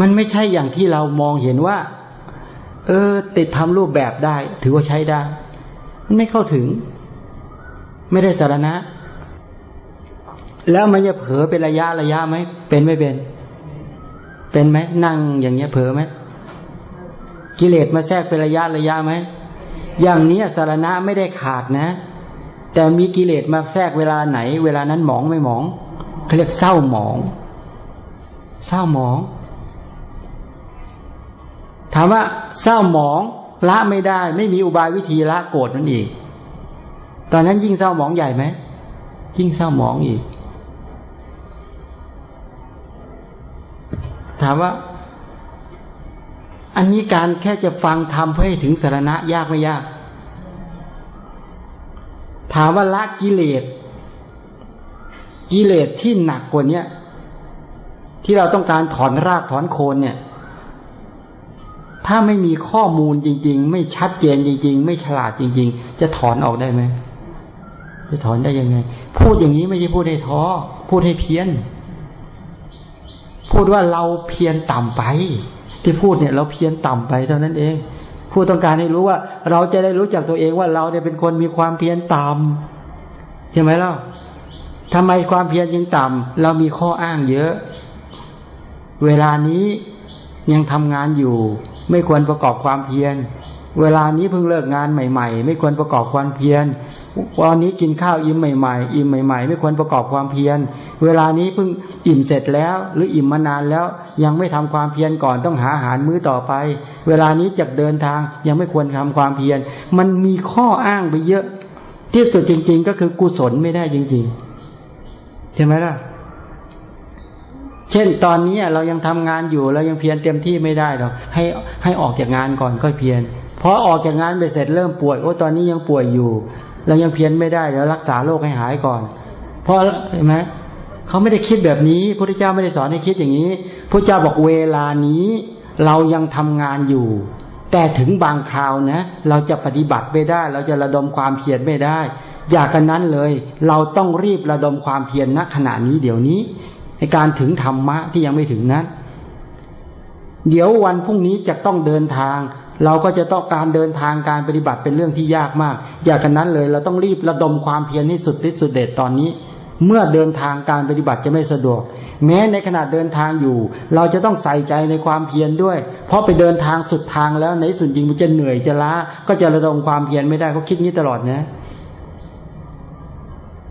มันไม่ใช่อย่างที่เรามองเห็นว่า เออ ติดทำรูปแบบได้ ถือว่าใช้ได้ มันไม่เข้าถึง ไม่ได้สารณะ แล้วมันจะเผลอเป็นระยะระยะไหมเป็นไม่เป็น เป็นไหมนั่งอย่างเงี้ยเผลอไหมกิเลสมาแทรกเป็นระยะระยะไหมอย่างนี้สารณะไม่ได้ขาดนะ แต่มีกิเลสมาแทรกเวลาไหน เวลานั้นหมองไม่หมองเขาเรียกเศร้าหมอง เศร้าหมอง ถามว่าเศร้าหมองละไม่ได้ ไม่มีอุบายวิธีละโกรธนั่นอีก ตอนนั้นยิ่งเศร้าหมองใหญ่ไหมยิ่งเศร้าหมองอีก ถามว่า อันนี้การแค่จะฟังทำเพื่อให้ถึงสารณะยากไม่ยาก ถามว่าละกิเลสกิเลสที่หนักกว่านี้ที่เราต้องการถอนรากถอนโคนเนี่ย ถ้าไม่มีข้อมูลจริง ๆ ไม่ชัดเจนจริง ๆ ไม่ฉลาดจริง ๆ จะถอนออกได้ไหมจะถอนได้ยังไง พูดอย่างนี้ไม่ใช่พูดให้ท้อพูดให้เพี้ยน พูดว่าเราเพียนต่ำไป ที่พูดเนี่ย เราเพียนต่ำไปเท่านั้นเองผู้ต้องการให้รู้ว่า เราจะได้รู้จักตัวเองว่าเราเนี่ยเป็นคนมีความเพียรต่ำใช่ไหมล่ะทำไมความเพียรยังต่ำเรามีข้ออ้างเยอะ เวลานี้ยังทำงานอยู่ ไม่ควรประกอบความเพียร เวลานี้เพิ่งเลิกงานใหม่ ๆ ไม่ควรประกอบความเพียรวันนี้กินข้าวอิ่มใหม่ ๆ อิ่มใหม่ ๆ ไม่ควรประกอบความเพียร เวลานี้เพิ่งอิ่มเสร็จแล้ว หรืออิ่มมานานแล้ว ยังไม่ทำความเพียรก่อนต้องหาอาหารมื้อต่อไป เวลานี้จะเดินทางยังไม่ควรทำความเพียร มันมีข้ออ้างไปเยอะ ที่สุดจริง ๆ ก็คือกุศลไม่ได้จริง ๆ ใช่ไหมล่ะ เช่นตอนนี้เรายังทำงานอยู่เรายังเพียรเต็มที่ไม่ได้หรอกให้ให้ออกจากงานก่อนก็เพียรพอออกจากงานไปเสร็จเริ่มป่วยโอ้ตอนนี้ยังป่วยอยู่เรายังเพียรไม่ได้เดี๋ยวรักษาโรคให้หายก่อน เพราะเห็นไหมเขาไม่ได้คิดแบบนี้พระพุทธเจ้าไม่ได้สอนให้คิดอย่างนี้พระเจ้าบอกเวลานี้ เรายังทำงานอยู่ แต่ถึงบางคราวนะ เราจะปฏิบัติไม่ได้ เราจะระดมความเพียรไม่ได้ อยากกันนั้นเลย เราต้องรีบระดมความเพียรณขณะนี้เดี๋ยวนี้ ในการถึงธรรมะที่ยังไม่ถึงนั้น เดี๋ยววันพรุ่งนี้จะต้องเดินทาง เราก็จะต้องการเดินทางการปฏิบัติเป็นเรื่องที่ยากมาก อยากกันนั้นเลย เราต้องรีบระดมความเพียรให้สุดที่สุดเด็ดตอนนี้ เมื่อเดินทางการปฏิบัติจะไม่สะดวก แม้ในขณะเดินทางอยู่ เราจะต้องใส่ใจในความเพียรด้วย เพราะไปเดินทางสุดทางแล้วในสุดจริงมันจะเหนื่อยจะล้า ก็จะระดมความเพียรไม่ได้เขาคิดนี้ตลอดนะ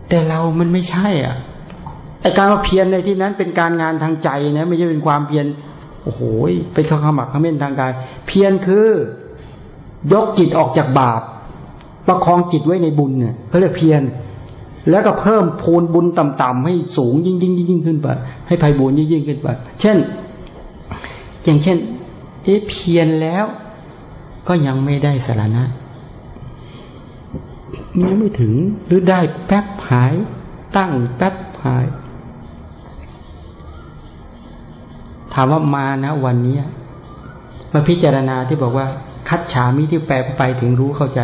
แต่เรามันไม่ใช่อะ ไอการมาเพียรในที่นั้นเป็นการงานทางใจนะไม่ใช่เป็นความเพียรโอ้โหไปข้าขมักขม้นทางกาย เพียรคือยกจิตออกจากบาป ประคองจิตไว้ในบุญเนี่ยเขาเรียกเพียรแล้วก็เพิ่มพูนบุญต่ำๆให้สูงยิ่งยิ่งยิ่งขึ้นไปให้ภัยบุญยิ่งยิ่งขึ้นไปเช่น อย่างเช่น เอ๊ะเพียรแล้ว ก็ยังไม่ได้สารณะยังไม่ถึงหรือได้แป๊บหาย ตั้งแป๊บหาย ถามว่ามานะวันนี้มาพิจารณาที่บอกว่า คัดฉามิที่แปลไปถึงรู้เข้าใจ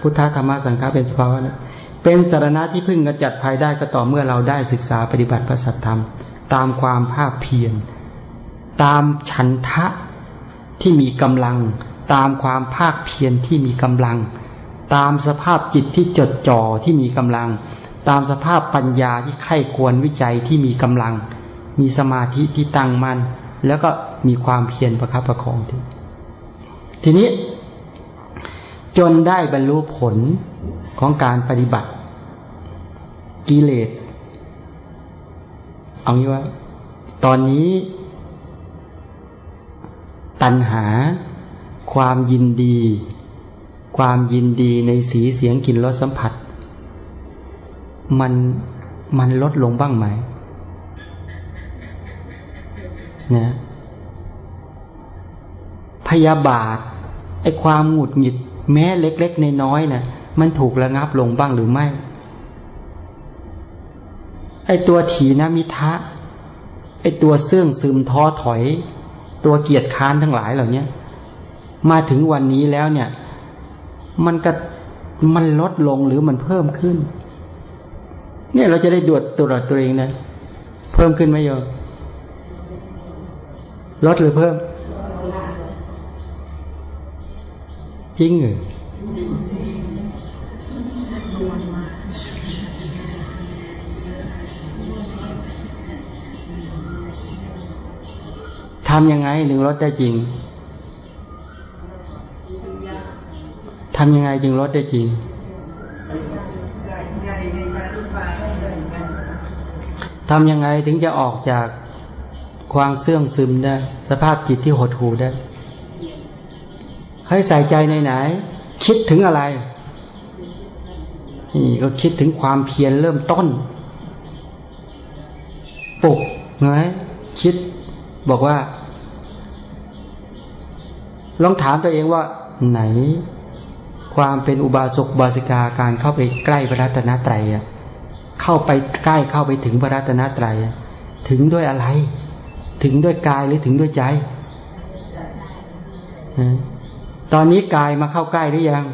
พุทธธรรมสังฆาเป็นสภาวะนะเป็นสารณะที่พึ่งกระจัดภัยได้ก็ต่อเมื่อเราได้ศึกษาปฏิบัติพระสัทธรรม ตามความภาคเพียรตามฉันทะที่มีกำลัง ตามความภาคเพียรที่มีกำลัง ตามสภาพจิตที่จดจ่อที่มีกำลัง ตามสภาพปัญญาที่ไข้ควรวิจัยที่มีกำลัง มีสมาธิที่ตั้งมัน่นแล้วก็มีความเพียรประคับประคองทีทีนี้ จนได้บรรลุผลของการปฏิบัติ กิเลสเอางี้ว่า ตอนนี้ ตัณหา ความยินดี ความยินดีในสีเสียงกลิ่นรสสัมผัส มันมันลดลงบ้างไหม นะพยาบาทไอ้ความหงุดหงิด แม้เล็กๆในน้อยนะ่ะ มันถูกระงับลงบ้างหรือไม่ ไอ้ตัวถีนมิทะไอ้ตัวเสื่องซึมท้อถอย ตัวเกียรติค้านทั้งหลายเหล่านี้มาถึงวันนี้แล้วเนี่ย มันก็มันลดลงหรือมันเพิ่มขึ้น เนี่ยเราจะได้ดวดตัวตัวเองนะ เพิ่มขึ้นไหมโยม ลดหรือเพิ่ม จริงหรือทำยังไงถึงลดได้จริง ทำยังไงจึงลดได้จริง ทำยังไงถึงจะออกจาก ความเสื่อมซึมได้ สภาพจิตที่หดหู่ได้ให้ใส่ใจในไหน คิดถึงอะไรนี่ก็คิดถึงความเพียรเริ่มต้นปลุกไงคิดบอกว่า ลองถามตัวเองว่า ไหน ความเป็นอุบาสกบาสิกาการเข้าไปใกล้พระรัตนตรัยเข้าไปใกล้เข้าไปถึงพระรัตนตรัยถึงด้วยอะไร ถึงด้วยกายหรือถึงด้วยใจ ตอนนี้กายมาเข้าใกล้หรือยัง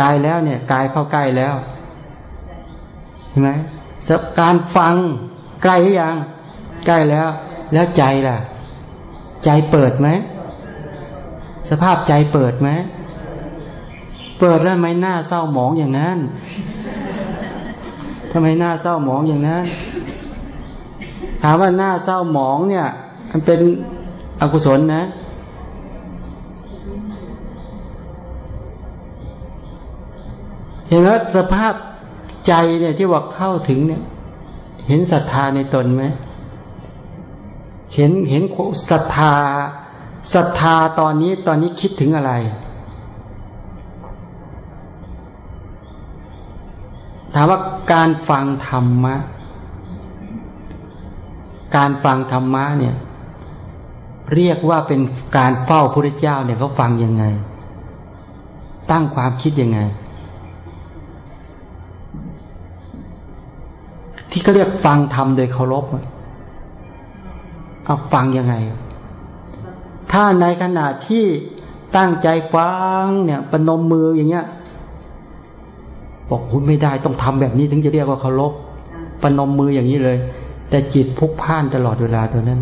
กายแล้วเนี่ยกายเข้าใกล้แล้วเห็นไหมการฟังใกล้หรือยัง ใกล้แล้ว แล้วใจล่ะ ใจเปิดไหม สภาพใจเปิดไหม เปิดแล้วไม่หน้าเศร้าหมองอย่างนั้นทำไมหน้าเศร้าหมองอย่างนั้น ถามว่าหน้าเศร้าหมองเนี่ย มันเป็นอกุศลนะ เห็นไหมสภาพใจเนี่ยที่ว่าเข้าถึงเนี่ย เห็นศรัทธาในตนไหมเห็นเห็นศรัทธาศรัทธาตอนนี้ตอนนี้คิดถึงอะไร ถามว่าการฟังธรรมะ การฟังธรรมะเนี่ย เรียกว่าเป็นการเฝ้าพระเจ้าเนี่ยเขาฟังยังไง ตั้งความคิดยังไง ที่เขาเรียกฟังธรรมโดยเคารพเอาฟังยังไง ถ้าในขณะที่ตั้งใจฟังเนี่ยปนมมืออย่างเงี้ยบอกคุณไม่ได้ต้องทำแบบนี้ถึงจะเรียกว่าเคารพปนมมืออย่างนี้เลย แต่จิตพุกพ่านตลอดเวลาตัวนั้น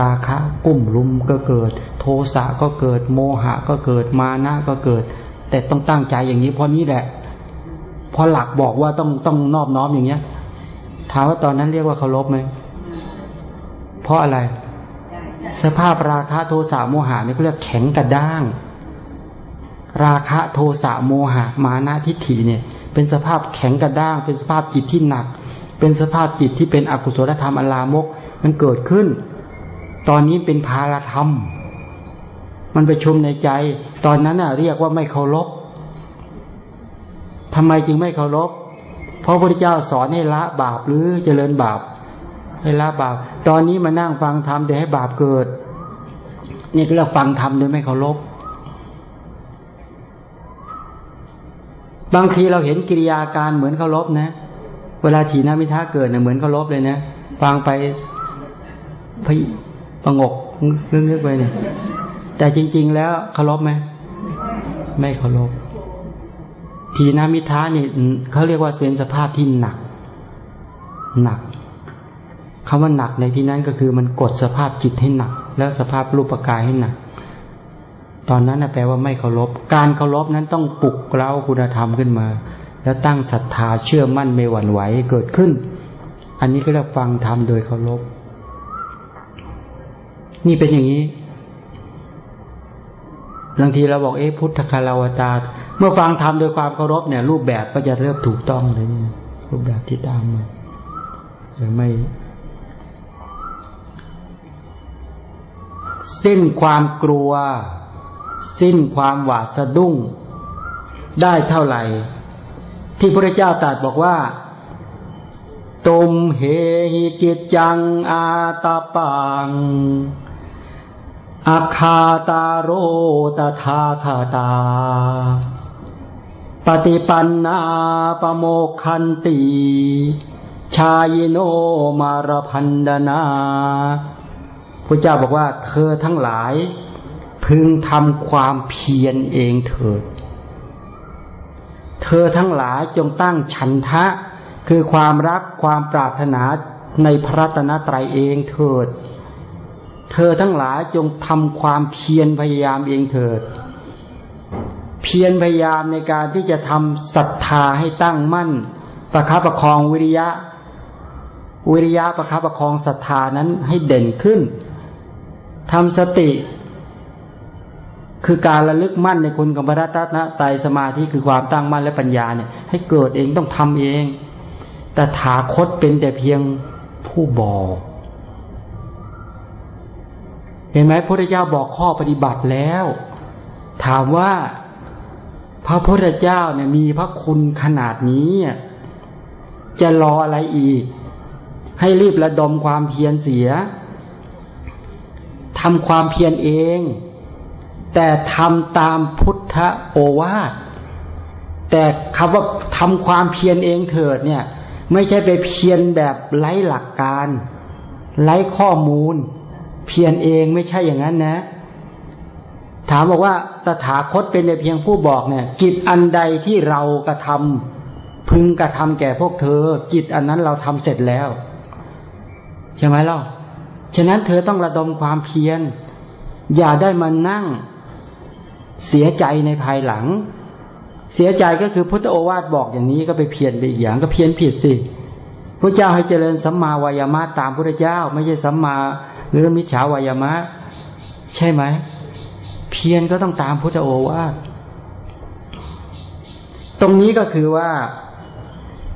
ราคะกุ้มลุมก็เกิด โทสะก็เกิด โมหะก็เกิดมานะก็เกิด แต่ต้องตั้งใจอย่างนี้เพราะนี้แหละพอหลักบอกว่าต้องต้องนอบน้อมอย่างเงี้ยถามว่าตอนนั้นเรียกว่าเคารพไหมเพราะอะไร สภาพราคะโทสะโมหะนี่เขาเรียกแข็งกระด้าง ราคะโทสะโมหะ มานะทิฏฐิเนี่ย เป็นสภาพแข็งกระด้าง เป็นสภาพจิตที่หนัก เป็นสภาพจิตที่เป็นอกุศลธรรมอลามก มันเกิดขึ้น ตอนนี้เป็นภารธรรม มันไปชุมในใจ ตอนนั้นน่ะ เรียกว่าไม่เคารพทำไมจึงไม่เคารพ เพราะพระพุทธเจ้าสอนให้ละบาปหรือเจริญบาป ให้ละบาป ตอนนี้มานั่งฟังธรรมแต่ให้บาปเกิด นี่ก็เรียกฟังธรรมโดยไม่เคารพ บางทีเราเห็นกิริยาการเหมือนเคารพนะเเวลาถีนามิท้าเกิดเนี่ยเหมือนเคารพเลยนะฟังไปพี่ประงกเรื่องๆไปเนี่ยแต่จริง ๆ แล้วเคารพไหมไม่เคารพทีนามิท้านี่เขาเรียกว่าเป็นสภาพที่หนัก หนักคำว่าหนักในที่นั้นก็คือมันกดสภาพจิตให้หนัก แล้วสภาพรูปกายให้หนัก ตอนนั้นแปลว่าไม่เคารพ การเคารพนั้นต้องปลุกเร้าคุณธรรมขึ้นมา แล้วตั้งศรัทธาเชื่อมั่นไม่หวั่นไหวเกิดขึ้น อันนี้ก็เรียกฟังธรรมโดยเคารพ นี่เป็นอย่างนี้บางทีเราบอกเอ๊ะพุทธคาราวตา เมื่อฟังธรรมโดยความเคารพเนี่ย รูปแบบก็จะเริ่มถูกต้องเลยรูปแบบที่ตามมาไม่สิ้นความกลัว สิ้นความหวาดสะดุ้ง ได้เท่าไหร่ ที่พระเจ้าตรัสบอกว่าตุมเหหิกิจจังอาตาปังอาคาตาโรตทาคาตา ปฏิปันนาปโมคันตีชายโนมารพันดนาพระเจ้าบอกว่าเธอทั้งหลาย พึงทำความเพียรเองเถิด เธอทั้งหลายจงตั้งฉันทะ คือความรักความปรารถนาในพระตนตรัยเองเถิด เธอทั้งหลายจงทำความเพียรพยายามเองเถิด เพียรพยายามในการที่จะทำศรัทธาให้ตั้งมั่น ประคับประคองวิริยะ วิริยะประคับประคองศรัทธานั้นให้เด่นขึ้นทำสติ คือการระลึกมั่นในคุณกรรมรัตนะไตสมาธิคือความตั้งมั่นและปัญญาเนี่ย ให้เกิดเองต้องทำเอง แต่ถาคตเป็นแต่เพียงผู้บอก เห็นไหมพระพุทธเจ้าบอกข้อปฏิบัติแล้ว ถามว่าพระพุทธเจ้าเนี่ยมีพระคุณขนาดนี้ จะรออะไรอีก ให้รีบระดมความเพียรเสียทำความเพียรเอง แต่ทำตามพุทธโอวาทแต่คำว่าทำความเพียรเองเถิดเนี่ย ไม่ใช่ไปเพียรแบบไร้หลักการ ไร้ข้อมูล เพียรเองไม่ใช่อย่างนั้นนะ ถามบอกว่าตถาคตเป็นแต่เพียงผู้บอกเนี่ย กิจอันใดที่เรากระทำพึงกระทำแก่พวกเธอ กิจอันนั้นเราทำเสร็จแล้ว ใช่ไหมเล่าฉะนั้นเธอต้องระดมความเพียรอย่าได้มานั่ง เสียใจในภายหลัง เสียใจก็คือพุทธโอวาทบอกอย่างนี้ก็ไปเพี้ยรไปอีกอย่างก็เพี้ยรผิดสิพระเจ้าให้เจริญสัมมาวายามะตามพระเจ้า ไม่ใช่สัมมาหรือมิจฉาวายามะ ใช่ไหม เพียรก็ต้องตามพุทธโอวาทตรงนี้ก็คือว่า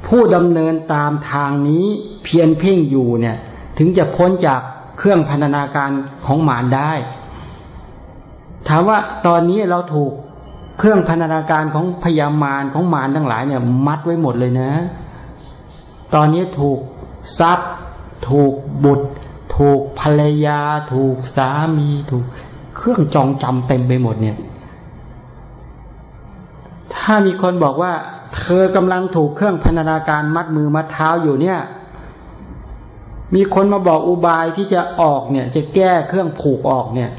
ผู้ดำเนินตามทางนี้เพียรเพ่งอยู่เนี่ย ถึงจะพ้นจากเครื่องพันธนาการของหมารได้ ถามว่าตอนนี้เราถูกเครื่องพันธนาการของพยามารของมารทั้งหลายเนี่ย มัดไว้หมดเลยนะ ตอนนี้ถูกทรัพย์ ถูกบุตร ถูกภรรยา ถูกสามีถูกเครื่องจองจำเต็มไปหมดเนี่ย ถ้ามีคนบอกว่า เธอกำลังถูกเครื่องพันธนาการมัดมือมัดเท้าอยู่เนี่ย มีคนมาบอกอุบายที่จะออกเนี่ย จะแก้เครื่องผูกออกเนี่ย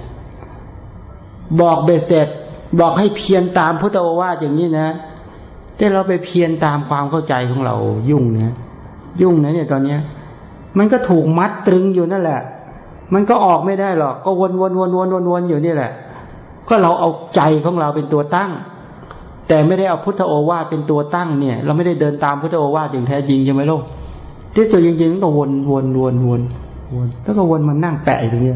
บอกเบสเสร็จ บอกให้เพียรตามพุทธโอวาทอย่างนี้นะแต่เราไปเพียรตามความเข้าใจของเรายุ่งนะยุ่งนะเนี่ยตอนเนี้ย มันก็ถูกมัดตรึงอยู่นั่นแหละ มันก็ออกไม่ได้หรอกก็วนวนวนวนวนวนอยู่นี่แหละ ก็เราเอาใจของเราเป็นตัวตั้ง แต่ไม่ได้เอาพุทธโอวาทเป็นตัวตั้งเนี่ย เราไม่ได้เดินตามพุทธโอวาทอย่างแท้จริงใช่ไหมลูกที่สุดจริงๆก็วนวนวนวนวนแล้วก็วนมันนั่งแปะอยู่ตรงนี้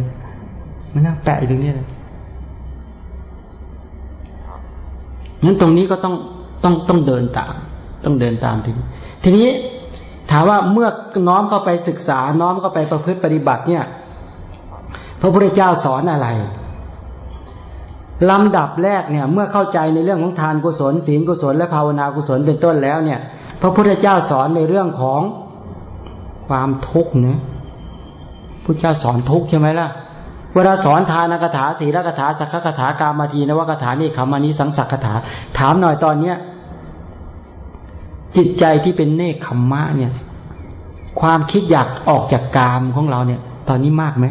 มันนั่งแปะอยู่ตรงนี้เลย งั้นตรงนี้ก็ต้องต้องต้องเดินตาม ต้องเดินตามทีนี้ทีนี้ถามว่าเมื่อน้อมเข้าไปศึกษา น้อมเข้าไปประพฤติปฏิบัติเนี่ย พระพุทธเจ้าสอนอะไรลำดับแรกเนี่ย เมื่อเข้าใจในเรื่องของทานกุศลศีลกุศลและภาวนากุศลเป็นต้นแล้วเนี่ย พระพุทธเจ้าสอนในเรื่องของความทุกข์เนี่ยพุทธเจ้าสอนทุกข์ใช่ไหมล่ะ เวลาสอนทานกถาศีลกถาสักขกถากามาทีนวกถานี่คำอันนี้สังสักกถา ถามหน่อยตอนเนี้ยจิตใจที่เป็นเนคขมมะเนี่ย ความคิดอยากออกจากกามของเราเนี่ย ตอนนี้มากไหม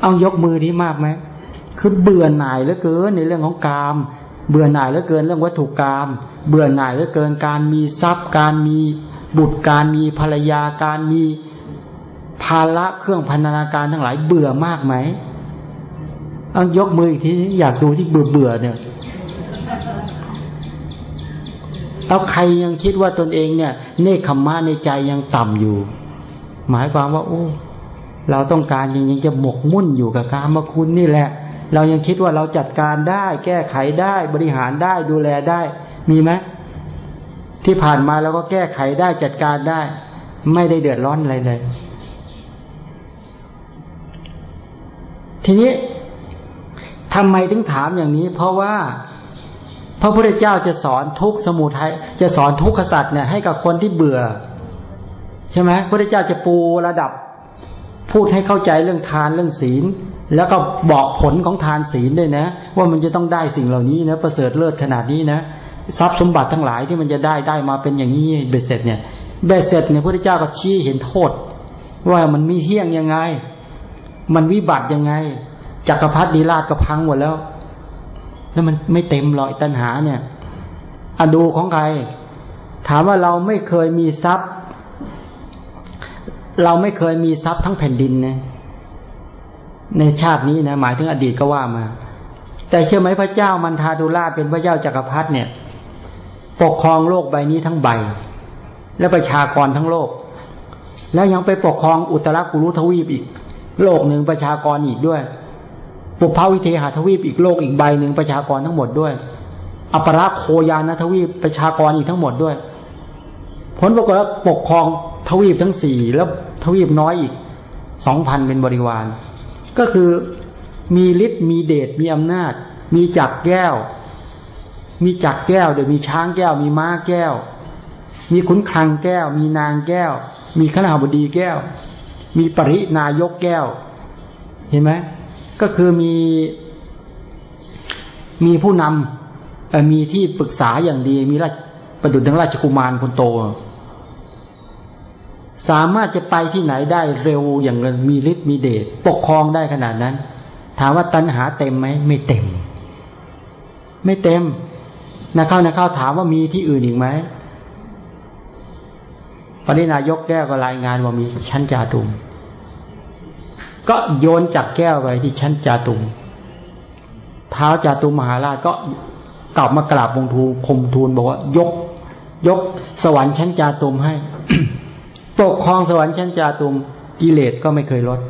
เอายกมือนี้มากไหมคือเบื่อหน่ายเหลือเกินในเรื่องของกาม เบื่อหน่ายเหลือเกินเรื่องวัตถุกรรมเบื่อหน่ายเหลือเกินการมีทรัพย์ การมีบุตรการมีภรรยาการมี ภาระเครื่องพันธนาการทั้งหลายเบื่อมากไหมเอายกมืออีกทีอยากดูที่เบื่อเบื่อเนี่ยเอาใครยังคิดว่าตนเองเนี่ยเนคขมมะในใจยังต่ำอยู่ หมายความว่า โอ้เราต้องการยังยังจะหมกมุ่นอยู่กับการมาคุณนี่แหละ เรายังคิดว่าเราจัดการได้ แก้ไขได้บริหารได้ดูแลได้ มีไหมที่ผ่านมาเราก็แก้ไขได้จัดการได้ ไม่ได้เดือดร้อนอะไรเลย ทีนี้ทำไมถึงถามอย่างนี้ เพราะว่าพระพุทธเจ้าจะสอนทุกสมุทัยจะสอนทุกขสัตว์เนี่ยให้กับคนที่เบื่อ ใช่ไหมพระพุทธเจ้าจะปูระดับ พูดให้เข้าใจเรื่องทานเรื่องศีล แล้วก็บอกผลของทานศีลด้วยนะ ว่ามันจะต้องได้สิ่งเหล่านี้นะประเสริฐเลิศขนาดนี้นะทรัพย์สมบัติทั้งหลายที่มันจะได้ได้มาเป็นอย่างนี้เบสเสร็จเนี่ยเบสเสร็จเนี่ยพระพุทธเจ้าก็ชี้เห็นโทษ ว่ามันมีเที่ยงยังไง มันวิบัติยังไงจักรพรรดิราชก็พังหมดแล้ว แล้วมันไม่เต็มหรอกตัณหาเนี่ยอดูของใคร ถามว่าเราไม่เคยมีทรัพย์ เราไม่เคยมีทรัพย์ทั้งแผ่นดินนะในชาตินี้นะหมายถึงอดีตก็ว่ามา แต่เชื่อไหมพระเจ้ามันทาดุราชเป็นพระเจ้าจักรพรรดิเนี่ย ปกครองโลกใบนี้ทั้งใบ และประชากรทั้งโลก แล้วยังไปปกครองอุตรากุรุทวีปอีก โลกหนึ่งประชากรอีกด้วยปุพพวิเทหทวีปอีกโลกอีกใบหนึ่งประชากรทั้งหมดด้วยอปราโคยานทวีปประชากรอีกทั้งหมดด้วย ผลปรากฏว่าปกครองทวีปทั้งสี่แล้วทวีปน้อยอีกสองพันเป็นบริวาร ก็คือมีฤทธิ์มีเดชมีอำนาจ มีจักรแก้ว มีจักรแก้ว เดี๋ยวมีช้างแก้ว มีม้าแก้ว มีขุนคลังแก้ว มีนางแก้ว มีขณาบดีแก้ว มีปรินายกแก้ว เห็นไหมก็คือมี มีผู้นำมีที่ปรึกษาอย่างดี มีราชประดุจดังราชกุมารคนโต สามารถจะไปที่ไหนได้เร็วอย่างมีฤทธิ์มีเดชปกครองได้ขนาดนั้น ถามว่าตัณหาเต็มไหมไม่เต็ม ไม่เต็มนะเข้านะเข้าถามว่ามีที่อื่นอีกไหม ตอนนี้นายกแก้วก็รายงานว่ามีชั้นจาตุม ก็โยนจักแก้วไปที่ชั้นจาตุมเท้าจาตุมมหาราชก็กลับมากราบวงทูคมทูลบอกว่ายก ยกสวรรค์ชั้นจาตุมให้ปกครองสวรรค์ชั้นจาตุมกิเลสก็ไม่เคยลด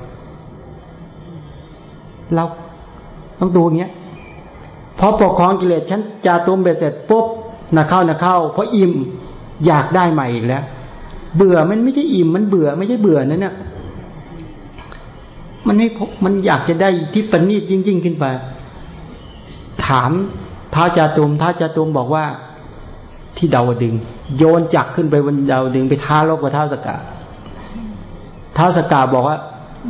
เราต้องดูเนี้ยพอปกครองกิเลสชั้นจาตุมเบ็ดเสร็จปุ๊บนะเข้านะเข้าเพราะอิ่มอยากได้ใหม่อีกแล้ว เบื่อมันไม่ใช่อิ่มมันเบื่อไม่ใช่เบื่อนั่นน่ะมันไม่มันอยากจะได้ที่ปณีตจริงๆ ขึ้นไป ถามท้าจาตุมท้าจาตุมบอกว่าที่ดาวดึง โยนจักขึ้นไปบนดาวดึงไปท้าลบกับท้าสกาท้าสกาบอกว่า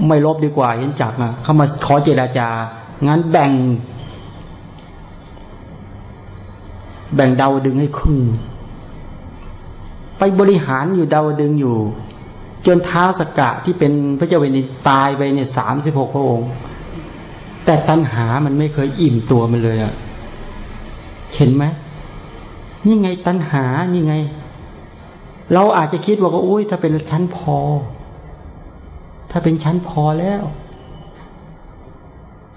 ไม่ลบดีกว่า เห็นจักมาเข้ามาขอเจราจา งั้นแบ่ง แบ่งดาวดึงให้ครึ่ง ไปบริหารอยู่ดาวดึงอยู่ จนท้าสกะที่เป็นพระเจ้าแผ่นดินตายไปเนี่ยสามสิบหกพระองค์ แต่ตัณหามันไม่เคยอิ่มตัวมันเลยอะเห็นไหมนี่ไงตัณหานี่ไง เราอาจจะคิดว่าก็อุ้ยถ้าเป็นชั้นพอ ถ้าเป็นชั้นพอแล้ว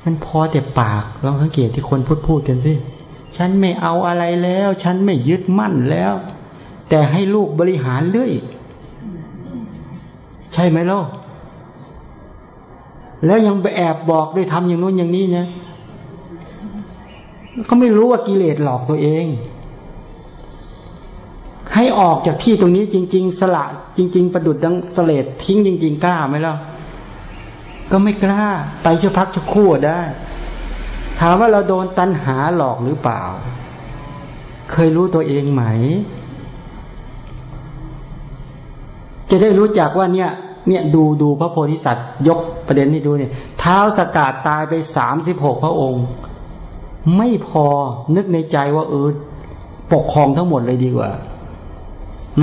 มันพอแต่ปากลองสังเกตที่คนพูดพูดกันสิฉันไม่เอาอะไรแล้ว ฉันไม่ยึดมั่นแล้ว แต่ให้ลูกบริหารเรื่อย ใช่ไหมล่ะแล้วยังไปแอบบอกได้ทำอย่างนู้นอย่างนี้เนี่ยเขาไม่รู้ว่ากิเลสหลอกตัวเอง ให้ออกจากที่ตรงนี้จริง ๆ สละ จริง ๆ ประดุดดังสเลดทิ้งจริง ๆ กล้าไหมล่ะก็ไม่กล้า ไปชั่วพักชั่วคู่ได้ ถามว่าเราโดนตัณหาหลอกหรือเปล่า เคยรู้ตัวเองไหม จะได้รู้จักว่าเนี่ย เนี่ยดูดูพระโพธิสัตว์ ยกประเด็นนี้ดูเนี่ย เท้าสกาดตายไปสามสิบหกพระองค์ ไม่พอนึกในใจว่าเออปกครองทั้งหมดเลยดีกว่า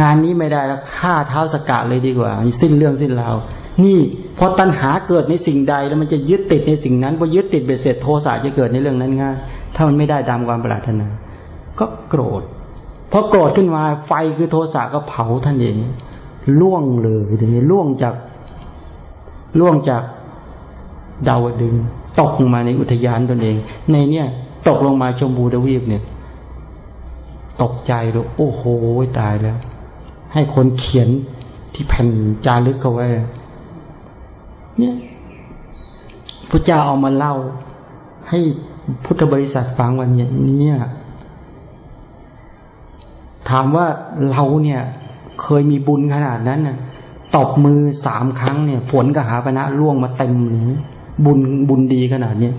งานนี้ไม่ได้แล้วฆ่าเท้าสกัดเลยดีกว่าสิ้นเรื่องสิ้นราวนี่พอตัณหาเกิดในสิ่งใดแล้วมันจะยึดติดในสิ่งนั้นพอยึดติดเบ็ดเสร็จโทสะจะเกิดในเรื่องนั้นง่ายถ้ามันไม่ได้ตามความปรารถนา ก็โกรธพอโกรธขึ้นมาไฟคือโทสะก็เผาท่านเอง ล่วงเลยทีนี้ล่วงจากล่วงจากดาวดึง ตกลงมาในอุทยานตนเอง ในเนี่ย ตกลงมาชมบูดวีบเนี่ย ตกใจเลยโอ้โหตายแล้ว ให้คนเขียนที่แผ่นจารึกเอาไว้ เนี่ยพระเจ้าเอามาเล่า ให้พุทธบริษัทฟังวันเนี้ถามว่าเราเนี่ย เคยมีบุญขนาดนั้นน่ะตบมือสามครั้งเนี่ย ฝนกหาปณะล่วงมาเต็มบุญบุญดีขนาดนี้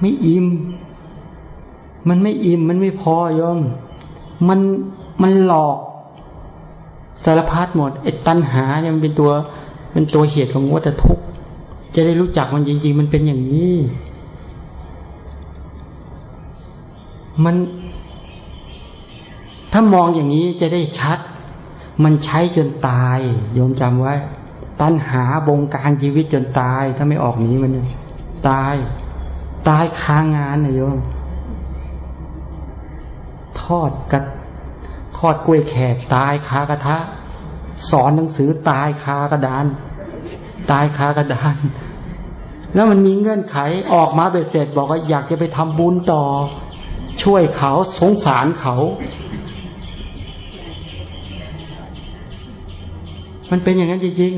ไม่อิ่มมันไม่อิ่มมันไม่พอยอม มันมันหลอกสารพัดหมดไอ้ตัณหาเนี่ยมันเป็นตัวเป็นตัวเหตุของวัฏทุกข์จะได้รู้จักมันจริง ๆ มันเป็นอย่างนี้ มัน ถ้ามองอย่างนี้จะได้ชัด มันใช้จนตาย โยมจำไว้ ตัณหาบงการชีวิตจนตาย ถ้าไม่ออกนี้มันตาย ตายค้างงานนะโยม ทอดกระทอดกล้วยแขกตายคากระทะ สอนหนังสือตายคากระดาน ตายคากระดาน แล้วมันมีเงื่อนไขออกมาเบ็ดเสร็จบอกว่าอยากจะไปทำบุญต่อ ช่วยเขาสงสารเขา มันเป็นอย่างนั้นจริง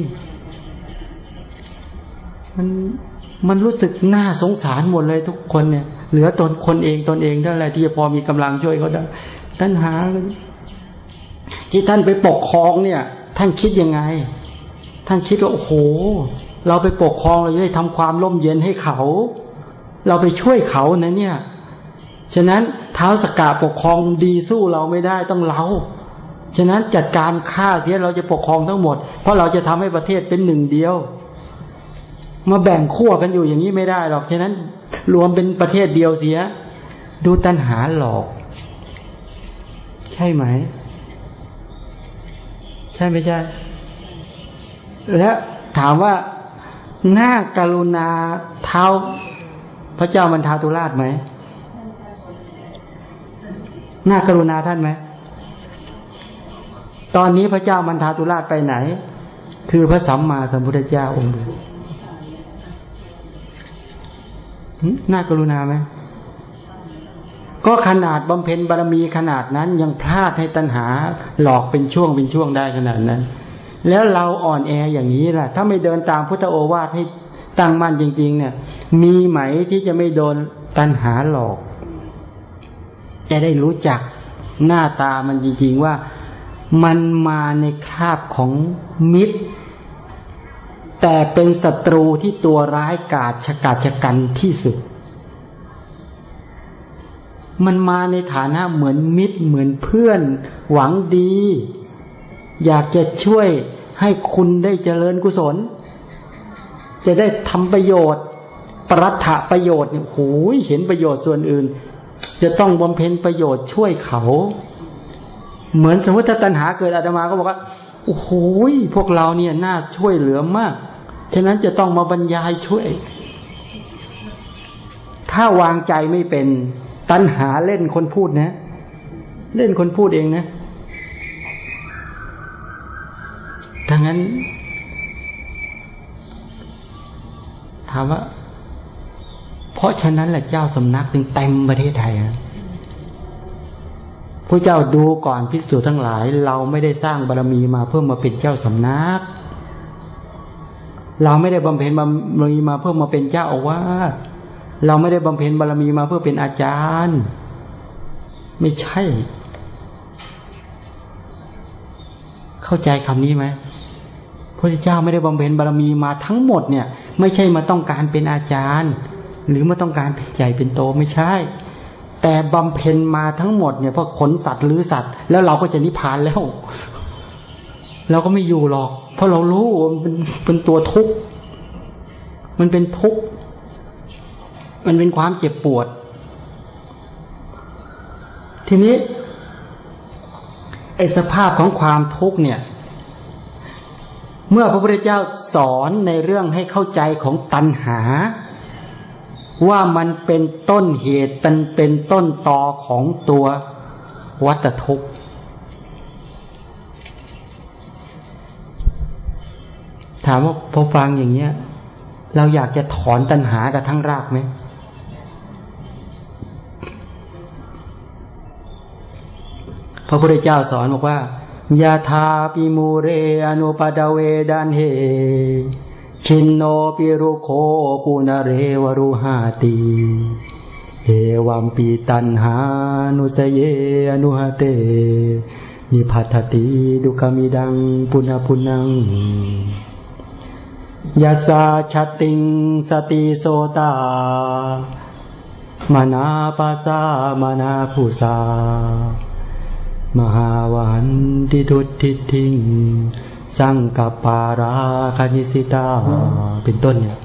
ๆมันมันรู้สึกน่าสงสารหมดเลยทุกคนเนี่ย เหลือตนคนเองตนเองเท่าไรที่จะพอมีกำลังช่วยเขาได้ท่านหา ที่ท่านไปปกครองเนี่ย ท่านคิดยังไง ท่านคิดว่าโอ้โห เราไปปกครองเราจะได้ทำความร่มเย็นให้เขา เราไปช่วยเขานะเนี่ย ฉะนั้นเท้าสกาปกครองดีสู้เราไม่ได้ต้องเรา ฉะนั้นจัดการฆ่าเสียเราจะปกครองทั้งหมด เพราะเราจะทำให้ประเทศเป็นหนึ่งเดียว มาแบ่งขั้วกันอยู่อย่างนี้ไม่ได้หรอก ฉะนั้นรวมเป็นประเทศเดียวเสีย ดูตัณหาหลอก ใช่ไหม ใช่ไม่ใช่ และถามว่าหน้าการุณาเท้าพระเจ้ามันทาตุราชไหมหน้ากรุณาท่านไหม ตอนนี้พระเจ้ามันทาตุราชไปไหน คือพระสัมมาสัมพุทธเจ้าองค์เดียวน่ากรุณาไหมก็ขนาดบำเพ็ญบารมีขนาดนั้นยังพลาดให้ตัณหาหลอกเป็นช่วงเป็นช่วงได้ขนาดนั้น แล้วเราอ่อนแออย่างนี้ล่ะ ถ้าไม่เดินตามพุทธโอวาทให้ตั้งมั่นจริง ๆ เนี่ย มีไหมที่จะไม่โดนตัณหาหลอก จะได้รู้จักหน้าตามันจริง ๆ ว่า มันมาในคราบของมิตร แต่เป็นศัตรูที่ตัวร้ายกาจฉกาจฉกันที่สุด มันมาในฐานะเหมือนมิตรเหมือนเพื่อน หวังดี อยากจะช่วยให้คุณได้เจริญกุศล จะได้ทำประโยชน์ ปรัฐะประโยชน์เนี่ยโอ้ยเห็นประโยชน์ส่วนอื่น จะต้องบำเพ็ญประโยชน์ช่วยเขา เหมือนสมมติถ้าตัณหาเกิดอาตมาก็บอกว่าโอ้โหพวกเราเนี่ยน่าช่วยเหลือมาก ฉะนั้นจะต้องมาบรรยายช่วย ถ้าวางใจไม่เป็นตัณหาเล่นคนพูดนะ เล่นคนพูดเองนะดังนั้น ถามว่า เพราะฉะนั้นแหละเจ้าสำนักถึงเต็มประเทศไทยนะ พระเจ้าดูก่อนภิกษุทั้งหลาย เราไม่ได้สร้างบารรมีมาเพื่อมาเป็นเจ้าสำนัก เราไม่ได้บำเพ็ญบารมีมาเพื่อมาเป็นเจ้าอาวาสเราไม่ได้บำเพ็ญบารรมีมาเพื่อเป็นอาจารย์ ไม่ใช่ เข้าใจคำนี้ไหมพระเจ้าไม่ได้บำเพ็ญบารรมีมาทั้งหมดเนี่ย ไม่ใช่มาต้องการเป็นอาจารย์ หรือมาต้องการเป็นใหญ่เป็นโตไม่ใช่ แต่บำเพ็ญมาทั้งหมดเนี่ยเพราะขนสัตว์หรือสัตว์ แล้วเราก็จะนิพพานแล้ว เราก็ไม่อยู่หรอก เพราะเรารู้มันเป็นเป็นตัวทุกข์มันเป็นทุกข์มันเป็นความเจ็บปวด ทีนี้ไอสภาพของความทุกข์เนี่ย เมื่อพระพุทธเจ้าสอนในเรื่องให้เข้าใจของตัณหา ว่ามันเป็นต้นเหตุเป็นเป็นต้นตอของตัววัตทุกข์ ถามว่าพอฟังอย่างเนี้ย เราอยากจะถอนตัณหากับทั้งรากไหมพระพุทธเจ้าสอนบอกว่ายาทาปิมูเรอนุปดาเวดันเฮ ชินโนปิรุโคปุนเรวรุหาตีเอวัมปีตันหานุสเยอนุหเต นิพัทติดุกามิดังปุณพุนังยาสาชติงสติโสตามานาปัสสามานาภูสามหาวันทิทุติทิง สังกับปาราคานิสิตาเป็นต้นเนี่ย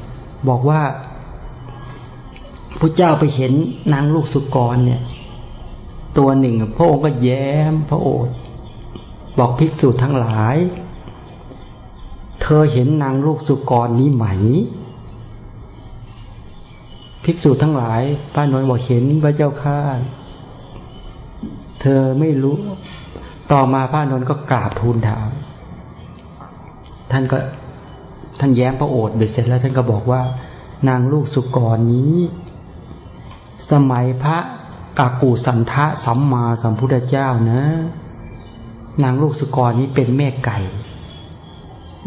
บอกว่าพระเจ้าไปเห็นนางลูกสุกรเนี่ย ตัวหนึ่งพระองค์ก็แย้มพระโอษฐ์บอกภิกษุทั้งหลาย เธอเห็นนางลูกสุกรนี้ไหม ภิกษุทั้งหลายป้านนท์บอกเห็นพระเจ้าข้าเธอไม่รู้ ต่อมาพระนนท์ก็กราบทูลถาม ท่านก็ท่านแย้มพระโอษฐ์เบ็ดเสร็จแล้วท่านก็บอกว่า นางลูกสุกรนี้ สมัยพระกากูสันทะสัมมาสัมพุทธเจ้านะ นางลูกสุกรนี้เป็นแม่ไก่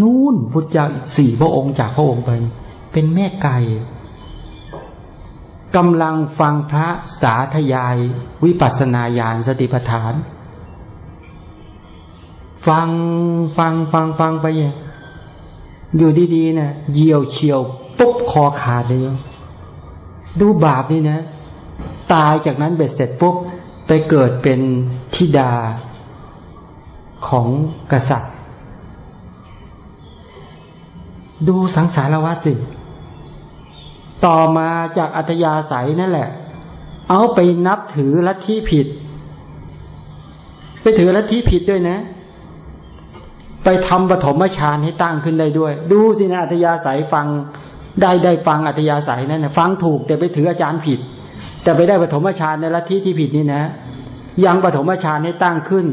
นู่นพุทธเจ้าอีกสี่พระองค์จากพระองค์ไป เป็นแม่ไก่กำลังฟังพระสาธยาย วิปัสนาญาณสติปัฏฐาน ฟังฟังฟังฟังไป อยู่ดีๆเนะ่ยเยี่ยวเฉียวปุ๊บคอขาดเลยดูบาปนี่นะ ตายจากนั้นเบ็ดเสร็จปุ๊บไปเกิดเป็นธิดาของกษัตริย์ ดูสังสารวัฏสิ ต่อมาจากอัตยาศัยนั่นแหละ เอาไปนับถือลัทธิผิด ไปถือลัทธิผิดด้วยนะ ไปทำปฐมฌานให้ตั้งขึ้นได้ด้วย ดูสินะอัตยาศัยฟังได้ได้ฟังอัตยาศัยนั่นนะฟังถูกแต่ไปถืออาจารย์ผิด แต่ไปได้ปฐมฌานในลัทธิที่ผิดนี่นะ ยังปฐมฌานให้ตั้งขึ้น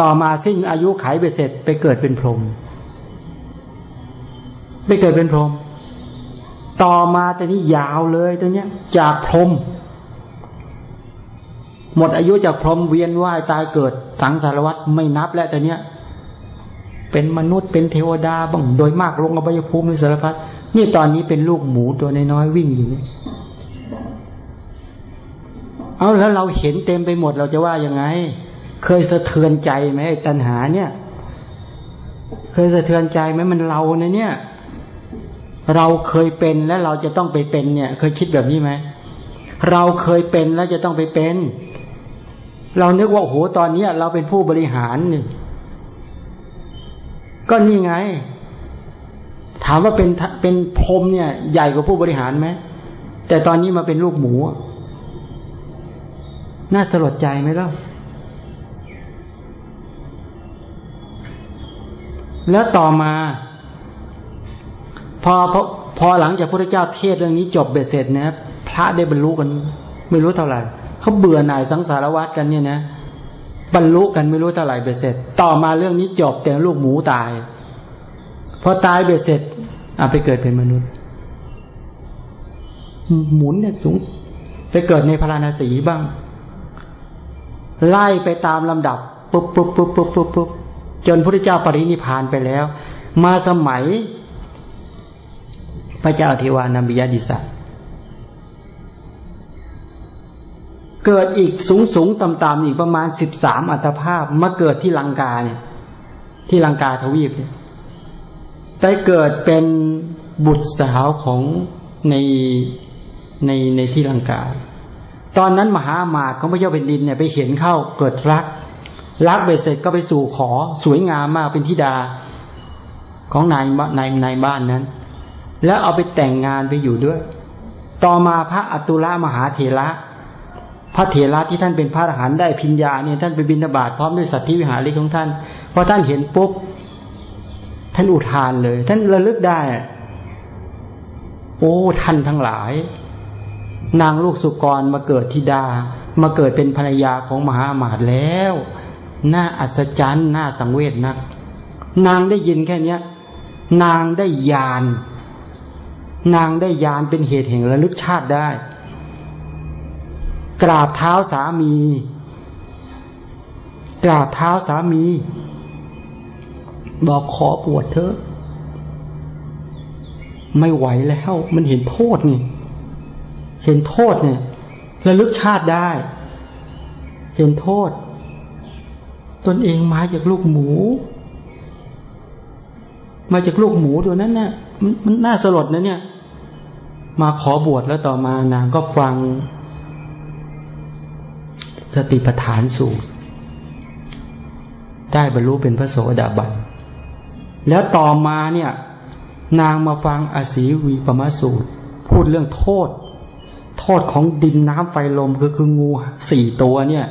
ต่อมาสิ้นอายุไขไปเสร็จไปเกิดเป็นพรหมไปเกิดเป็นพรหมต่อมาแต่นี้ยาวเลยตัวเนี้ย จากพรหมหมดอายุจากพรหมเวียนว่ายตายเกิดสังสารวัตรไม่นับแล้วแต่เนี้ย เป็นมนุษย์เป็นเทวดาบ้างโดยมากลงอบายภูมิสารพัดนี่ตอนนี้เป็นลูกหมูตัวน้อยๆวิ่งอยู่นี่เอาแล้วเราเห็นเต็มไปหมดเราจะว่ายังไง เคยสะเทือนใจไหมตัณหาเนี่ย เคยสะเทือนใจไหมมันเรานะเนี่ย เราเคยเป็นและเราจะต้องไปเป็นเนี่ย เคยคิดแบบนี้ไหมเราเคยเป็นแล้วจะต้องไปเป็น เรานึกว่าโอ้โหตอนนี้เราเป็นผู้บริหารนี่ ก็นี่ไง ถามว่าเป็นเป็นพรมเนี่ย ใหญ่กว่าผู้บริหารไหมแต่ตอนนี้มาเป็นลูกหมู น่าสลดใจไหมล่ะแล้วต่อมา พอพอพอหลังจากพระเจ้าเทศเรื่องนี้จบเบ็ดเสร็จนะพระได้บรรลุกัน ไม่รู้เท่าไหร่เขาเบื่อหน่ายสังสารวัฏกันเนี่ยนะ บรรลุกันไม่รู้เท่าไหร่เบ็ดเสร็จ ต่อมาเรื่องนี้จบแต่ลูกหมูตายพอตายเบ็ดเสร็จอาไปเกิดเป็นมนุษย์ หมุนเนี่ยสูง ไปเกิดในพราณสีบ้าง ไล่ไปตามลำดับปุ๊บปุ๊บปุ๊บปุ๊บปุ๊บปุ๊บจนพระเจ้าปรินิพานไปแล้ว มาสมัย พระเจ้าเทวานาบิยดิสัต เกิดอีกสูงสูงต่ำต่ำอีกประมาณสิบสามอัตภาพมาเกิดที่ลังกาเนี่ยที่ลังกาทวีปเนี่ยได้เกิดเป็นบุตรสาวของในในในที่ลังกา ตอนนั้นมหามาตย์ของพระเจ้าแผ่นดินเนี่ยไปเห็นเข้าเกิดรัก รักเบ็ดเสร็จก็ไปสู่ขอสวยงามมากเป็นธิดาของนายนายนายบ้านนั้น แล้วเอาไปแต่งงานไปอยู่ด้วย ต่อมาพระอัตุลามหาเถระ พระเถระที่ท่านเป็นพระอรหันต์ได้พิญญาเนี่ยท่านไปบิณฑบาตพร้อมด้วยสัตว์ที่วิหาริกของท่านพอท่านเห็นปุ๊บท่านอุทานเลย ท่านระลึกได้ โอ้ท่านทั้งหลาย นางลูกสุกรมาเกิดทิดา มาเกิดเป็นภรรยาของมหาอมาตย์แล้วน่าอัศจรรย์น่าสังเวชนัก นางได้ยินแค่เนี้ย นางได้ยาน นางได้ยานเป็นเหตุแห่งระลึกชาติได้ กราบเท้าสามี กราบเท้าสามี บอกขอปวดเถอะ ไม่ไหวแล้ว มันเห็นโทษนี่ เห็นโทษเนี่ยระลึกชาติได้ เห็นโทษ ตนเองมาจากลูกหมู มาจากลูกหมูตัวนั้นเนี่ยมันน่าสลดนะเนี่ย มาขอบวชแล้วต่อมานางก็ฟัง สติปัฏฐานสูตร ได้บรรลุเป็นพระโสดาบัน แล้วต่อมาเนี่ย นางมาฟังอสีวีปมาสูตร พูดเรื่องโทษ โทษของดินน้ำไฟลมคือคืองูสี่ตัวเนี่ย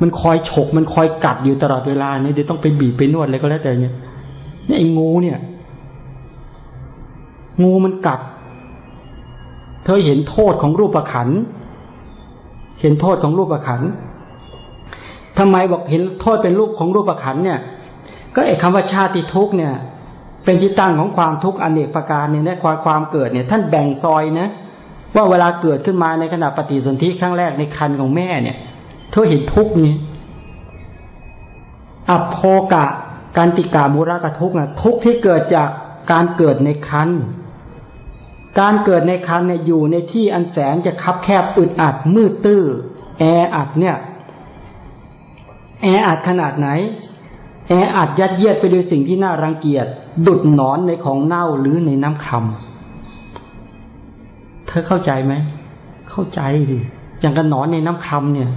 มันคอยฉก มันคอยกัดอยู่ตลอดเวลาเนี่ยเดี๋ยวต้องไปบีบไปนวดอะไรก็แล้วแต่เนี่ยนี่ไอ้งูเนี่ย งูมันกัด เธอเห็นโทษของรูปขัน เห็นโทษของรูปประขันทำไมบอกเห็นโทษเป็นรูปของรูปประขันเนี่ย ก็ไอ้คำว่าชาติทุกเนี่ย เป็นที่ตั้งของความทุกข์อเนกประการเนี่ยในความความเกิดเนี่ย ท่านแบ่งซอยนะว่าเวลาเกิดขึ้นมาในขณะปฏิสนธิครั้งแรกในคันของแม่เนี่ยเธอเห็นทุกข์นี้อโภกะการติกามูรากทุกข์นะทุกข์ที่เกิดจากการเกิดในคัน การเกิดในคันเนี่ยอยู่ในที่อันแสนจะคับแคบอึดอัดมืดตื้อแออัดเนี่ย แออัดขนาดไหน แออัดยัดเยียดไปด้วยสิ่งที่น่ารังเกียจ ดุดหนอนในของเน่าหรือในน้ำคำเธอเข้าใจไหม เข้าใจดิอย่างกับหนอนในน้ำคำเนี่ย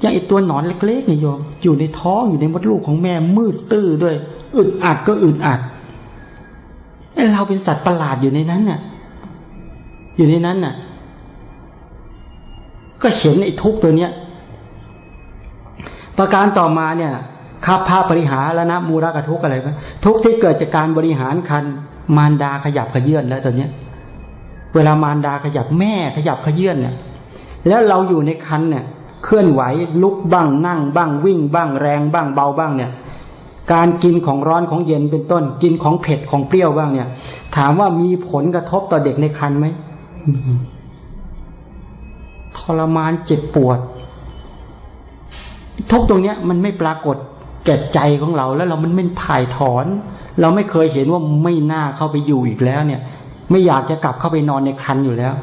อย่างไอตัวหนอนเล็กๆเนี่ยโยมอยู่ในท้องอยู่ในมดลูกของแม่มืดตื้อด้วย อึดอัดก็อึดอัดไอเราเป็นสัตว์ประหลาดอยู่ในนั้นเนี่ย อยู่ในนั้นน่ะ ก็เห็นไอ้ทุกตัวเนี้ย ประการต่อมาเนี่ยข้าพาปริหารแล้วนะมูรกทุกอะไรไหมทุกที่เกิดจากการบริหารคันมารดาขยับขยื่นแล้วตัวเนี้ย เวลามารดาขยับแม่ขยับขยื่นเนี่ย แล้วเราอยู่ในคันเนี่ย เคลื่อนไหวลุกบ้างนั่งบ้างวิ่งบ้างแรงบ้างเบาบ้างเนี่ยการกินของร้อนของเย็นเป็นต้น กินของเผ็ดของเปรี้ยวบ้างเนี่ย ถามว่ามีผลกระทบต่อเด็กในคันไหม ทรมานเจ็บปวด ทุกตรงเนี้ย มันไม่ปรากฏแก่ใจของเรา แล้วเรามันไม่ถ่ายถอน เราไม่เคยเห็นว่าไม่น่าเข้าไปอยู่อีกแล้ว เนี่ย ไม่อยากจะกลับเข้าไปนอนในคันอยู่แล้ว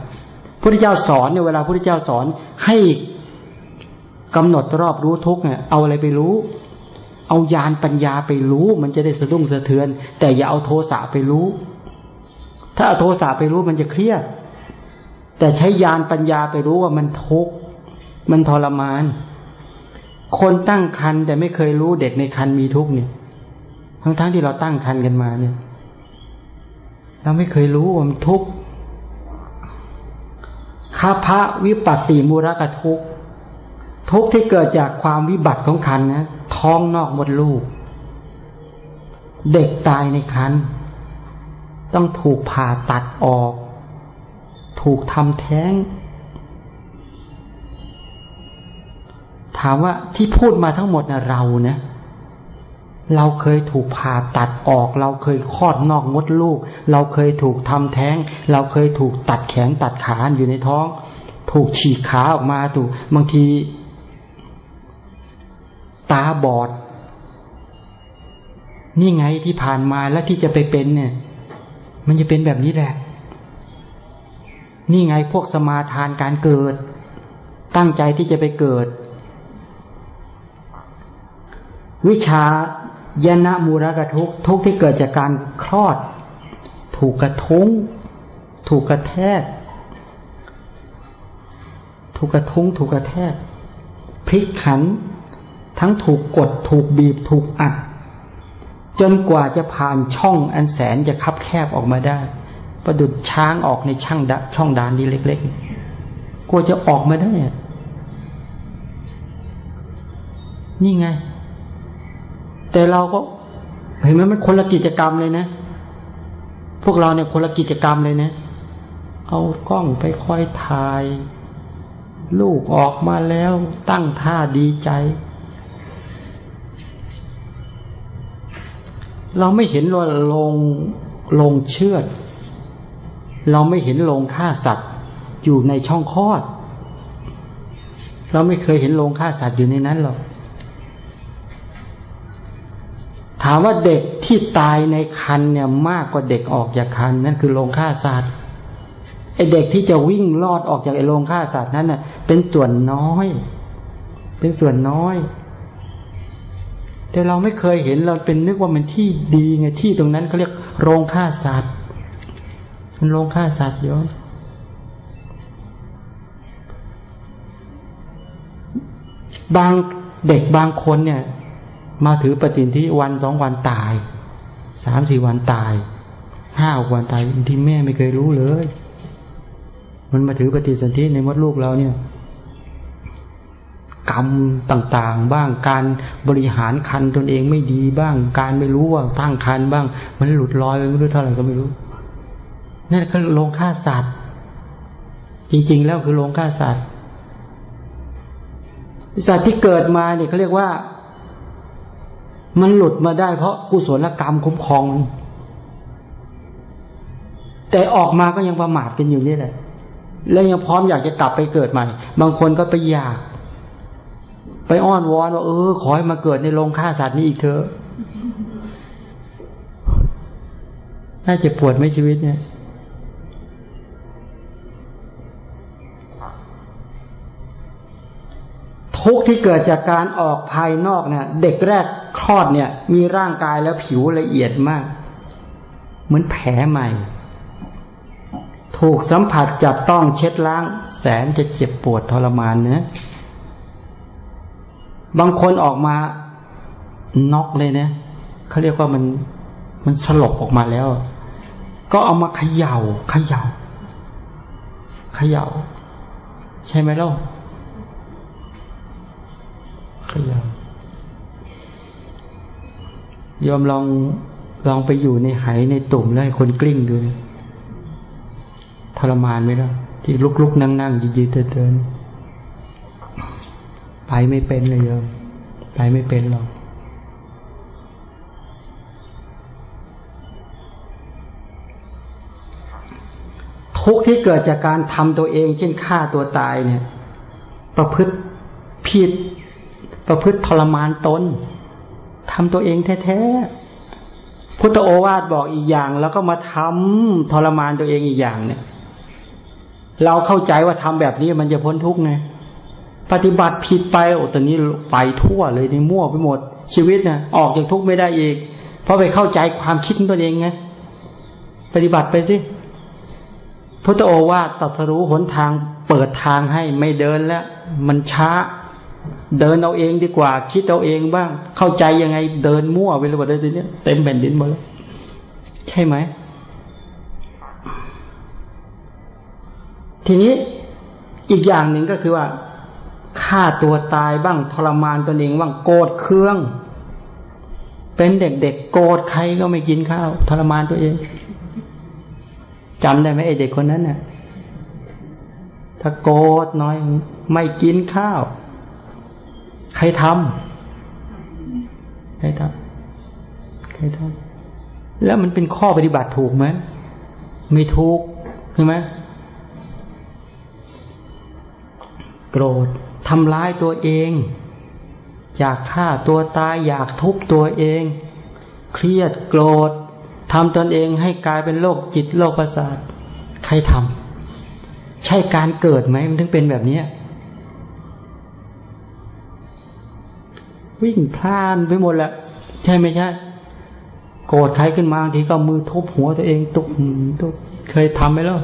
พระพุทธเจ้าสอนเนี่ยเวลาพระพุทธเจ้าสอนให้กำหนดรอบรู้ทุกเนี่ย เอาอะไรไปรู้ เอายานปัญญาไปรู้ มันจะได้สะดุ้งสะเทือน แต่อย่าเอาโทสะไปรู้ ถ้าเอาโทสะไปรู้มันจะเครียด แต่ใช้ยานปัญญาไปรู้ว่ามันทุกข์มันทรมาน คนตั้งคันแต่ไม่เคยรู้เด็กในคันมีทุกข์เนี่ย ทั้งๆทที่เราตั้งคันกันมาเนี่ย เราไม่เคยรู้ว่ามันทุกข์ข้าพระวิปัตติมูรกทุกข์ทุกข์ที่เกิดจากความวิบัติของคันนะท้องนอกมดลูก เด็กตายในคันต้องถูกผ่าตัดออก ถูกทำแท้ง ถามว่าที่พูดมาทั้งหมดนะเราเนะเราเคยถูกผ่าตัดออก เราเคยคลอดนอกมดลูก เราเคยถูกทำแท้ง เราเคยถูกตัดแขนตัดขาอยู่ในท้อง ถูกฉีกขาออกมาถูกบางที ตาบอด นี่ไงที่ผ่านมาแล้วที่จะไปเป็นเนี่ย มันจะเป็นแบบนี้แหละ นี่ไงพวกสมาทานการเกิด ตั้งใจที่จะไปเกิด วิชายนะมูรกทุกทุกที่เกิดจากการคลอด ถูกกระทุ้ง ถูกกระแทก ถูกกระทุ้ง ถูกกระแทก พลิกขัน ทั้งถูกกด ถูกบีบ ถูกอัด จนกว่าจะผ่านช่องอันแสนจะคับแคบออกมาได้ ประดุดช้างออกในช่างช่องดานนี้เล็กๆกลัวจะออกมาได้ นี่ไง แต่เราก็ เห็นไหมมันคนละกิจกรรมเลยนะ พวกเราเนี่ยคนละกิจกรรมเลยนะ เอากล้องไปคอยถ่าย ลูกออกมาแล้วตั้งท่าดีใจเราไม่เห็นว่าลงลงเชือด เราไม่เห็นโรงฆ่าสัตว์อยู่ในช่องคลอด เราไม่เคยเห็นโรงฆ่าสัตว์อยู่ในนั้นหรอก ถามว่าเด็กที่ตายในคันเนี่ยมากกว่าเด็กออกจากคันนั่นคือโรงฆ่าสัตว์ไอเด็กที่จะวิ่งรอดออกจากไอโรงฆ่าสัตว์นั้นน่ะ เป็นส่วนน้อย เป็นส่วนน้อย แต่เราไม่เคยเห็นเราเป็นนึกว่ามันที่ดีไงที่ตรงนั้นเขาเรียกโรงฆ่าสัตว์ มันลงฆ่าสัตว์โยมบางเด็กบางคนเนี่ย มาถือปฏิทินที่วันสองวันตายสามสี่วันตายห้าวันตายที่แม่ไม่เคยรู้เลย มันมาถือปฏิสนธิในมดลูกเราเนี่ย กรรมต่างๆ บ้างการบริหารคันตนเองไม่ดีบ้าง การไม่รู้ว่าตั้งคันบ้าง มันหลุดลอยไปไม่รู้เท่าไหร่ก็ไม่รู้ นั่นคือโรงฆ่าสัตว์ จริง ๆ แล้วคือโรงฆ่าสัตว์ สัตว์ที่เกิดมาเนี่ยเขาเรียกว่า มันหลุดมาได้เพราะกุศลกรรมคุ้มครอง แต่ออกมาก็ยังประมาทกันอยู่นี่แหละ แล้วยังพร้อมอยากจะกลับไปเกิดใหม่ บางคนก็ไปอยาก ไปอ้อนวอนว่าเออ ขอให้มาเกิดในโรงฆ่าสัตว์นี้อีกเถอะน่าจะปวดไหมชีวิตเนี่ย ทุกที่เกิดจากการออกภายนอกเนี่ยเด็กแรกคลอดเนี่ย มีร่างกายแล้วผิวละเอียดมาก เหมือนแผลใหม่ ถูกสัมผัสจับต้องเช็ดล้าง แสนจะเจ็บปวดทรมานเนะบางคนออกมาน็อกเลยเนี่ยเขาเรียกว่ามันมันสลบออกมาแล้ว ก็เอามาเขยา่าเขยา่าเขยา่า ใช่ไหมล่ะ ขยาวยอมลองลองไปอยู่ในไหในตุ่มแล้วให้คนกลิ้งดูทรมานไหมล่ะ ที่ลุกๆนั่งๆยืนๆเดินไปไม่เป็นเลยโยมไปไม่เป็นหรอกทุกที่เกิดจากการทำตัวเอง เช่นฆ่าตัวตายเนี่ย ประพฤติผิด ประพฤติทรมานตนทำตัวเองแท้ๆ พุทธโอวาทบอกอีกอย่าง แล้วก็มาทำทรมานตัวเองอีกอย่างเนี่ย เราเข้าใจว่าทำแบบนี้มันจะพ้นทุกข์ไงปฏิบัติผิดไปโอ้ตอนนี้ไปทั่วเลยในมั่วไปหมด ชีวิตนะออกจากทุกข์ไม่ได้อีก เพราะไปเข้าใจความคิดตัวเองไงปฏิบัติไปสิพุทธโอวาทตรัสรู้หนทางเปิดทางให้ไม่เดินแล้ว มันช้า เดินเอาเองดีกว่า คิดเอาเองบ้าง เข้าใจยังไง เดินมั่วไปเลยหมดเลยทีนี้เต็มแผ่นดินหมดแล้วใช่ไหม ทีนี้อีกอย่างหนึ่งก็คือว่าฆ่าตัวตายบ้างทรมานตนเองบ้างโกรธเครื่อง เป็นเด็กๆโกรธใครก็ไม่กินข้าว ทรมานตัวเองจำได้ไหมไอเด็กคนนั้นน่ะ ถ้าโกรธน้อย ไม่กินข้าว ใครทำใครทำใครทำแล้วมันเป็นข้อปฏิบัติถูกไหมไม่ถูกใช่ไหมโกรธทำร้ายตัวเอง อยากฆ่าตัวตาย อยากทุบตัวเอง เครียดโกรธทำตนเองให้กลายเป็นโรคจิตโรคประสาท ใครทำใช่การเกิดไหมมันถึงเป็นแบบนี้ วิ่งพล่านไปหมดแหละใช่ไม่ใช่ โกรธใครขึ้นมาทีก็มือทุบหัวตัวเองตุกตุกเคยทำไหมล่ะ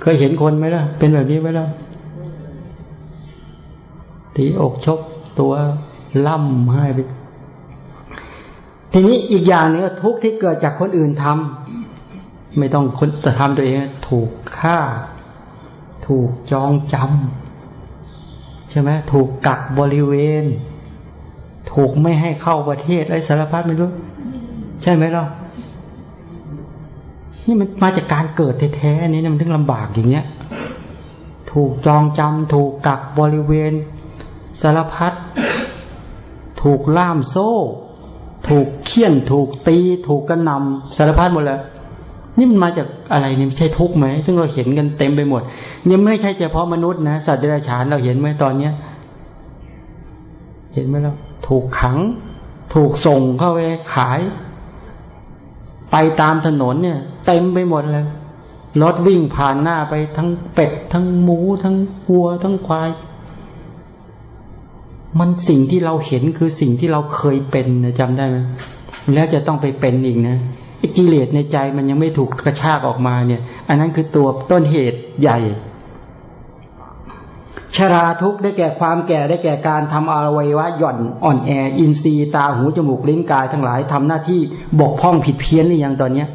เคยเห็นคนไหมล่ะ เป็นแบบนี้ไหมล่ะตีอกชกตัวล่ำให้ไปทีนี้อีกอย่างนึงทุกที่เกิดจากคนอื่นทำไม่ต้องคนแต่ทำตัวเอง ถูกฆ่า ถูกจองจำใช่ไหมถูกกักบริเวณ ถูกไม่ให้เข้าประเทศไอ้สารพัดไม่รู้ ใช่ไหมล่ะนี่มันมาจากการเกิดแท้ๆนี้มันถึงลำบากอย่างเงี้ย ถูกจองจำถูกกักบริเวณ สารพัดถูกล่ามโซ่ ถูกเคี่ยน ถูกตี ถูกกระนำสารพัดหมดเลยนี่มันมาจากอะไรนี่ไม่ใช่ทุกข์ไหม ซึ่งเราเห็นกันเต็มไปหมดนี่ไม่ใช่เฉพาะมนุษย์นะสัตว์เดรัจฉานเราเห็นไหมตอนเนี้ย เห็นไหมล่ะ ถูกขัง ถูกส่งเข้าไปขาย ไปตามถนนเนี่ย เต็มไปหมดเลยรถวิ่งผ่านหน้าไปทั้งเป็ด ทั้งหมู ทั้งวัว ทั้งควาย มันสิ่งที่เราเห็นคือสิ่งที่เราเคยเป็นนะจำได้ไหมแล้วจะต้องไปเป็นอีกนะกิเลสในใจมันยังไม่ถูกกระชากออกมาเนี่ย อันนั้นคือตัวต้นเหตุใหญ่ ชราทุกได้แก่ความแก่ได้แก่การทำอวัยวะหย่อนอ่อนแอ อินทรีย์ตาหูจมูกลิ้นกายทั้งหลายทำหน้าที่บกพร่องผิดเพี้ยนหรือยังตอนเนี้ย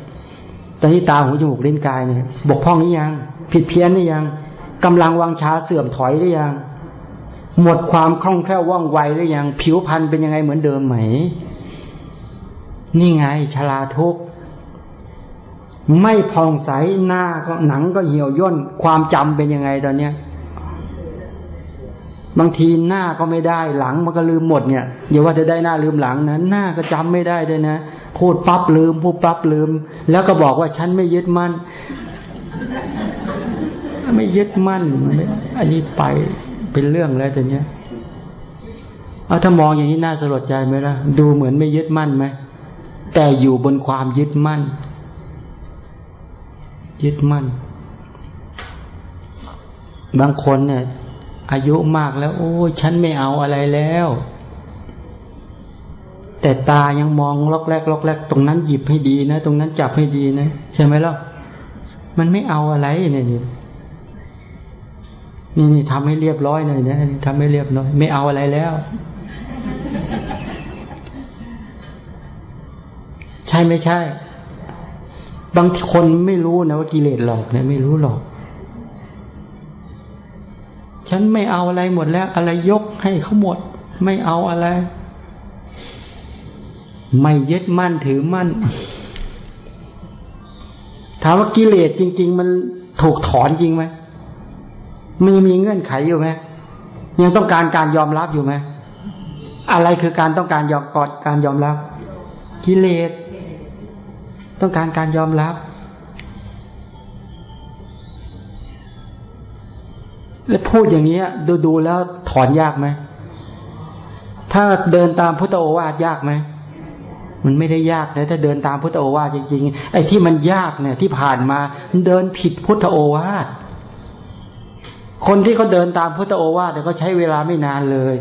ตอนนี้ตาหูจมูกลิ้นกายเนี่ยบกพร่องหรือยัง ผิดเพี้ยนหรือยังกำลังวังชาเสื่อมถอยหรือยัง หมดความคล่องแคล่วว่องไวหรือยัง ผิวพรรณเป็นยังไงเหมือนเดิมไหม นี่ไงชราทุกไม่ผ่องใสหน้าก็หนังก็เหี่ยวย่นความจำเป็นยังไงตอนเนี้ย บางทีหน้าก็ไม่ได้หลังมันก็ลืมหมดเนี่ยอย่าว่าจะได้หน้าลืมหลังนะหน้าก็จำไม่ได้ด้วยนะพูดปั๊บลืมพูดปั๊บลืม แล้วก็บอกว่าฉันไม่ยึดมั่น ไม่ยึดมั่นอันนี้ไปเป็นเรื่องแล้วแต่เนี้ยเอาถ้ามองอย่างนี้น่าสลดใจไหมล่ะดูเหมือนไม่ยึดมั่นไหมแต่อยู่บนความยึดมั่น ยึดมั่น บางคนเนี่ย อายุมากแล้ว โอ้ยฉันไม่เอาอะไรแล้ว แต่ตายังมองล็อกแรกล็อกแรกตรงนั้นหยิบให้ดีนะ ตรงนั้นจับให้ดีนะ ใช่ไหมล่ะมันไม่เอาอะไรเนี่ยนี่นี่นี่ทำให้เรียบร้อยหน่อยนะทำให้เรียบร้อย ไม่เอาอะไรแล้ว ใช่ไม่ใช่ บางคนไม่รู้นะว่ากิเลสหลอกเนี่ยไม่รู้หรอก ฉันไม่เอาอะไรหมดแล้ว อะไรยกให้เขาหมด ไม่เอาอะไร ไม่ยึดมั่นถือมั่น ถามว่ากิเลสจริง ๆ มันถูกถอนจริงไหมมีมีเงื่อนไขอยู่ไหมยังต้องการการยอมรับอยู่ไหมอะไรคือการต้องการยอมกอดการยอมรับ กิเลส ต้องการการยอมรับ แล้วพูดอย่างนี้ดูดูแล้วถอนยากไหมถ้าเดินตามพุทธโอวาทยากไหมมันไม่ได้ยากนะถ้าเดินตามพุทธโอวาทจริงๆไอ้ที่มันยากเนี่ย ที่ผ่านมามันเดินผิดพุทธโอวาทคนที่เขาเดินตามพุทธโอวาทเนี่ยเขาใช้เวลาไม่นานเลย